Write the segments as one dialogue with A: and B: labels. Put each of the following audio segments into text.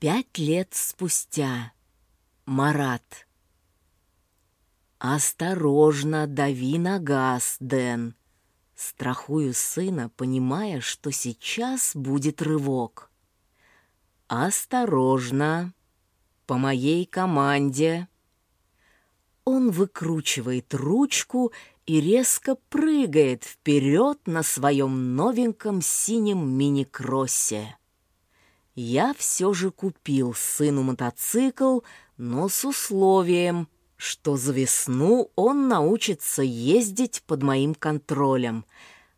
A: Пять лет спустя. Марат. «Осторожно, дави на газ, Дэн!» Страхую сына, понимая, что сейчас будет рывок. «Осторожно! По моей команде!» Он выкручивает ручку и резко прыгает вперед на своем новеньком синем мини-кроссе. Я все же купил сыну мотоцикл, но с условием, что за весну он научится ездить под моим контролем,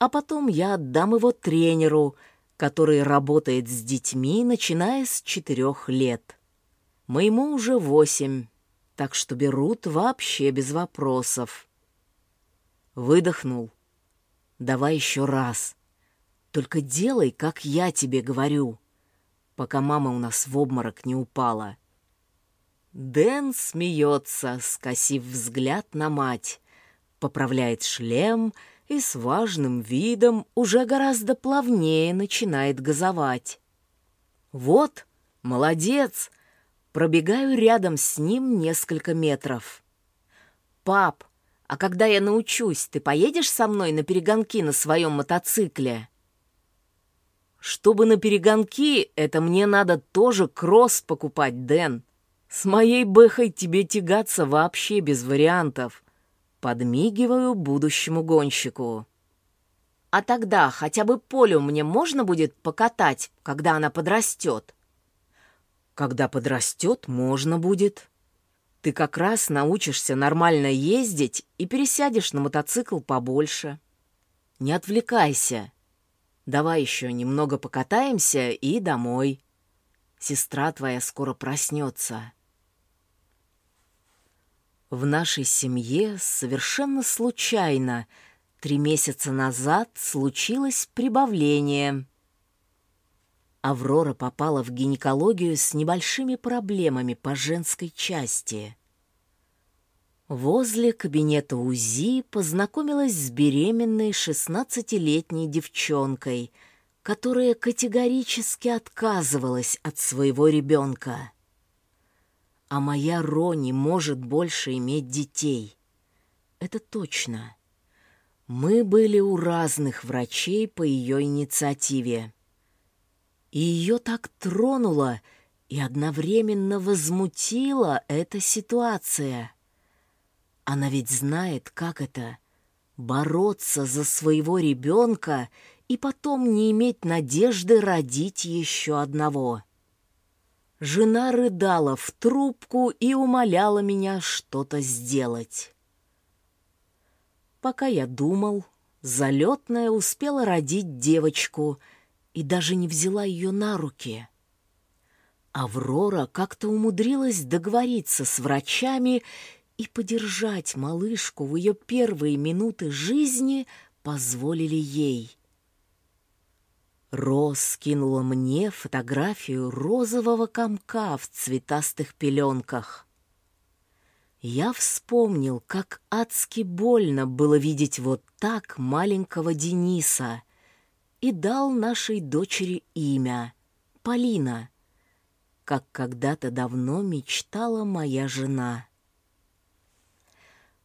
A: а потом я отдам его тренеру, который работает с детьми, начиная с четырех лет. Моему уже восемь, так что берут вообще без вопросов. Выдохнул. Давай еще раз. Только делай, как я тебе говорю, пока мама у нас в обморок не упала. Дэн смеется, скосив взгляд на мать, поправляет шлем и с важным видом уже гораздо плавнее начинает газовать. «Вот, молодец!» Пробегаю рядом с ним несколько метров. «Пап, а когда я научусь, ты поедешь со мной на перегонки на своем мотоцикле?» «Чтобы на перегонки, это мне надо тоже кросс покупать, Дэн. С моей бэхой тебе тягаться вообще без вариантов». Подмигиваю будущему гонщику. «А тогда хотя бы Полю мне можно будет покатать, когда она подрастет?» Когда подрастет, можно будет. Ты как раз научишься нормально ездить и пересядешь на мотоцикл побольше. Не отвлекайся. Давай еще немного покатаемся и домой. Сестра твоя скоро проснется. В нашей семье совершенно случайно три месяца назад случилось прибавление — Аврора попала в гинекологию с небольшими проблемами по женской части. Возле кабинета УЗИ познакомилась с беременной 16-летней девчонкой, которая категорически отказывалась от своего ребенка. А моя Рони может больше иметь детей. Это точно. Мы были у разных врачей по ее инициативе. И ее так тронула и одновременно возмутила эта ситуация. Она ведь знает, как это — бороться за своего ребенка и потом не иметь надежды родить еще одного. Жена рыдала в трубку и умоляла меня что-то сделать. Пока я думал, залетная успела родить девочку — и даже не взяла ее на руки. Аврора как-то умудрилась договориться с врачами и подержать малышку в ее первые минуты жизни позволили ей. Роз скинула мне фотографию розового комка в цветастых пеленках. Я вспомнил, как адски больно было видеть вот так маленького Дениса — и дал нашей дочери имя — Полина, как когда-то давно мечтала моя жена.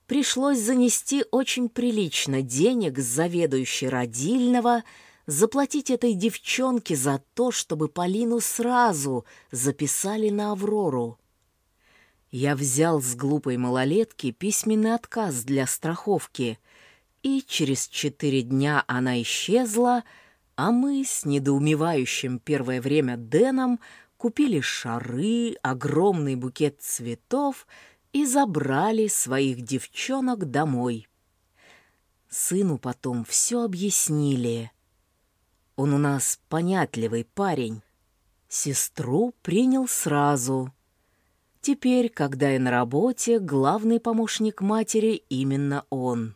A: Пришлось занести очень прилично денег с заведующей родильного, заплатить этой девчонке за то, чтобы Полину сразу записали на Аврору. Я взял с глупой малолетки письменный отказ для страховки, и через четыре дня она исчезла — а мы с недоумевающим первое время Дэном купили шары, огромный букет цветов и забрали своих девчонок домой. Сыну потом все объяснили. Он у нас понятливый парень. Сестру принял сразу. Теперь, когда я на работе, главный помощник матери именно он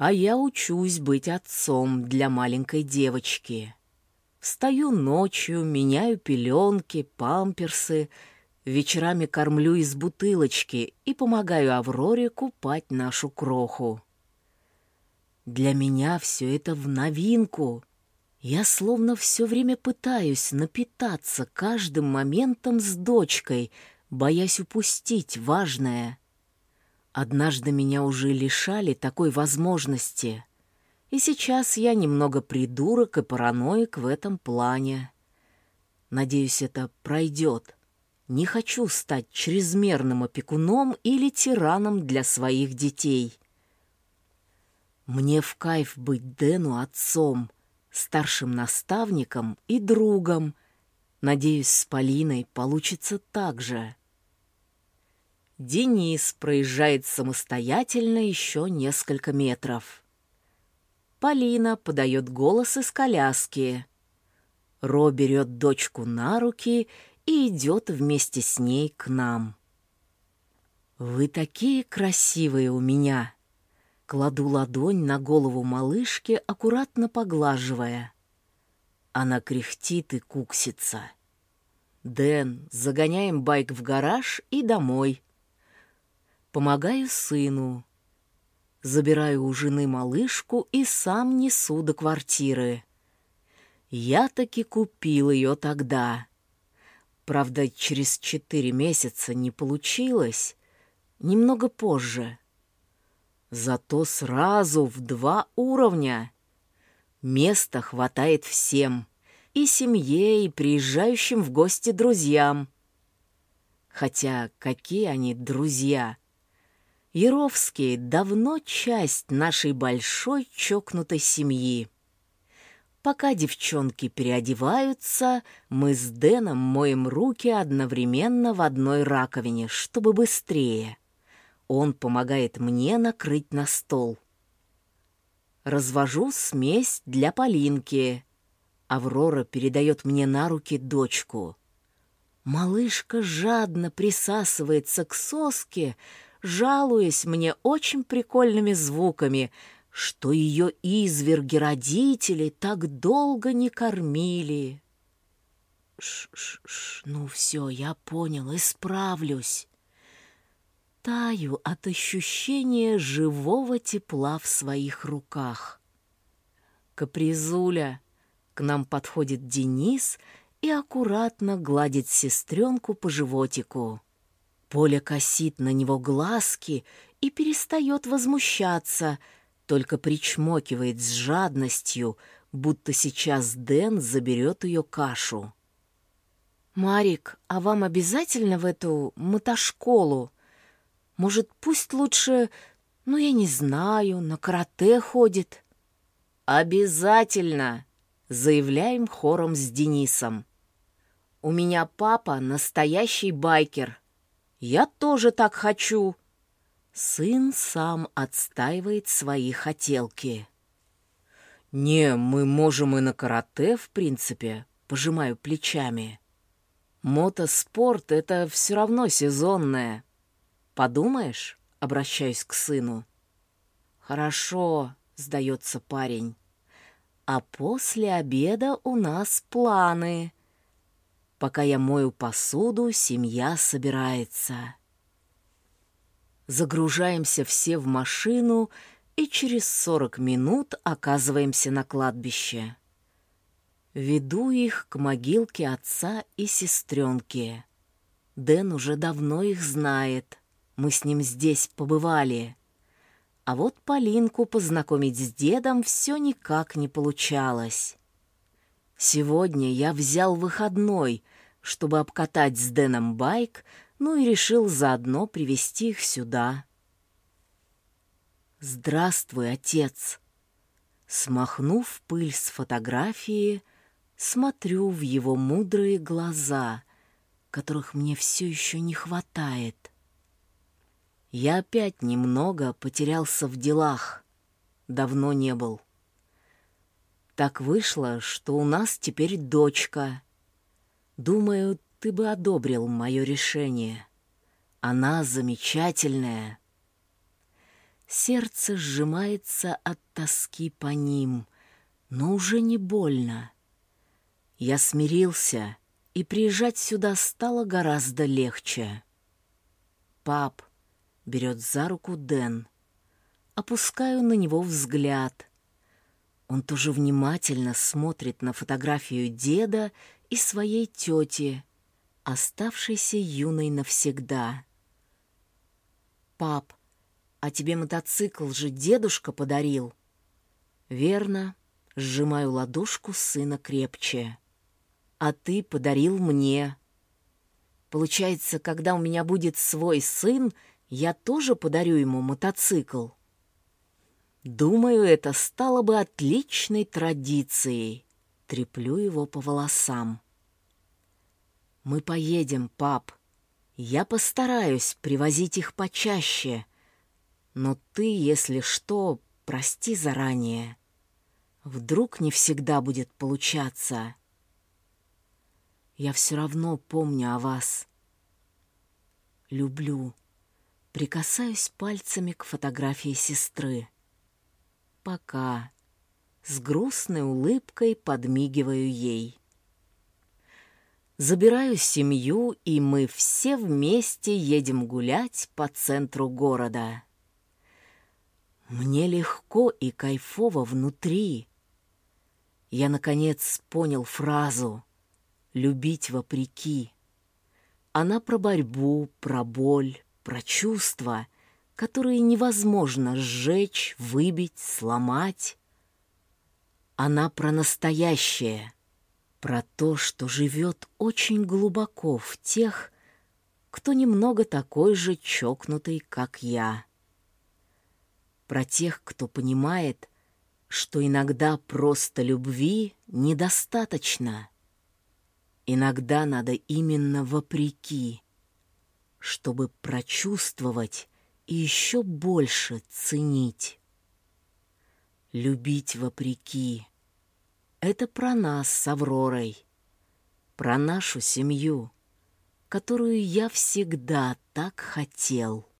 A: а я учусь быть отцом для маленькой девочки. Встаю ночью, меняю пеленки, памперсы, вечерами кормлю из бутылочки и помогаю Авроре купать нашу кроху. Для меня все это в новинку. Я словно все время пытаюсь напитаться каждым моментом с дочкой, боясь упустить важное. Однажды меня уже лишали такой возможности, и сейчас я немного придурок и параноик в этом плане. Надеюсь, это пройдет. Не хочу стать чрезмерным опекуном или тираном для своих детей. Мне в кайф быть Дэну отцом, старшим наставником и другом. Надеюсь, с Полиной получится так же. Денис проезжает самостоятельно еще несколько метров. Полина подает голос из коляски. Ро берет дочку на руки и идет вместе с ней к нам. «Вы такие красивые у меня!» Кладу ладонь на голову малышки, аккуратно поглаживая. Она кряхтит и куксится. «Дэн, загоняем байк в гараж и домой». Помогаю сыну. Забираю у жены малышку и сам несу до квартиры. Я таки купил ее тогда. Правда, через четыре месяца не получилось. Немного позже. Зато сразу в два уровня. Места хватает всем. И семье, и приезжающим в гости друзьям. Хотя какие они друзья? Яровские давно часть нашей большой чокнутой семьи. Пока девчонки переодеваются, мы с Дэном моем руки одновременно в одной раковине, чтобы быстрее. Он помогает мне накрыть на стол. Развожу смесь для Полинки. Аврора передает мне на руки дочку. Малышка жадно присасывается к соске, жалуясь мне очень прикольными звуками, что ее изверги-родители так долго не кормили. Ш-ш-ш, ну все, я понял, исправлюсь таю от ощущения живого тепла в своих руках. Капризуля, к нам подходит Денис и аккуратно гладит сестренку по животику. Поля косит на него глазки и перестает возмущаться, только причмокивает с жадностью, будто сейчас Дэн заберет ее кашу. «Марик, а вам обязательно в эту мотошколу?» Может, пусть лучше, ну, я не знаю, на карате ходит?» «Обязательно!» — заявляем хором с Денисом. «У меня папа настоящий байкер. Я тоже так хочу!» Сын сам отстаивает свои хотелки. «Не, мы можем и на карате, в принципе», — пожимаю плечами. «Мотоспорт — это все равно сезонное. «Подумаешь?» — обращаюсь к сыну. «Хорошо», — сдается парень. «А после обеда у нас планы. Пока я мою посуду, семья собирается». Загружаемся все в машину и через сорок минут оказываемся на кладбище. Веду их к могилке отца и сестренки. Дэн уже давно их знает. Мы с ним здесь побывали. А вот Полинку познакомить с дедом все никак не получалось. Сегодня я взял выходной, чтобы обкатать с Дэном байк, ну и решил заодно привести их сюда. «Здравствуй, отец!» Смахнув пыль с фотографии, смотрю в его мудрые глаза, которых мне все еще не хватает. Я опять немного потерялся в делах. Давно не был. Так вышло, что у нас теперь дочка. Думаю, ты бы одобрил мое решение. Она замечательная. Сердце сжимается от тоски по ним, но уже не больно. Я смирился, и приезжать сюда стало гораздо легче. Пап, берет за руку Дэн. Опускаю на него взгляд. Он тоже внимательно смотрит на фотографию деда и своей тети, оставшейся юной навсегда. «Пап, а тебе мотоцикл же дедушка подарил?» «Верно», — сжимаю ладошку сына крепче. «А ты подарил мне». Получается, когда у меня будет свой сын, я тоже подарю ему мотоцикл. Думаю, это стало бы отличной традицией. Треплю его по волосам. Мы поедем, пап. Я постараюсь привозить их почаще. Но ты, если что, прости заранее. Вдруг не всегда будет получаться. Я все равно помню о вас. Люблю. Прикасаюсь пальцами к фотографии сестры. Пока. С грустной улыбкой подмигиваю ей. Забираю семью, и мы все вместе едем гулять по центру города. Мне легко и кайфово внутри. Я, наконец, понял фразу «любить вопреки». Она про борьбу, про боль, про чувства, которые невозможно сжечь, выбить, сломать. Она про настоящее — про то, что живет очень глубоко в тех, кто немного такой же чокнутый, как я. Про тех, кто понимает, что иногда просто любви недостаточно. Иногда надо именно вопреки, чтобы прочувствовать и еще больше ценить. Любить вопреки — это про нас с Авророй, про нашу семью, которую я всегда так хотел.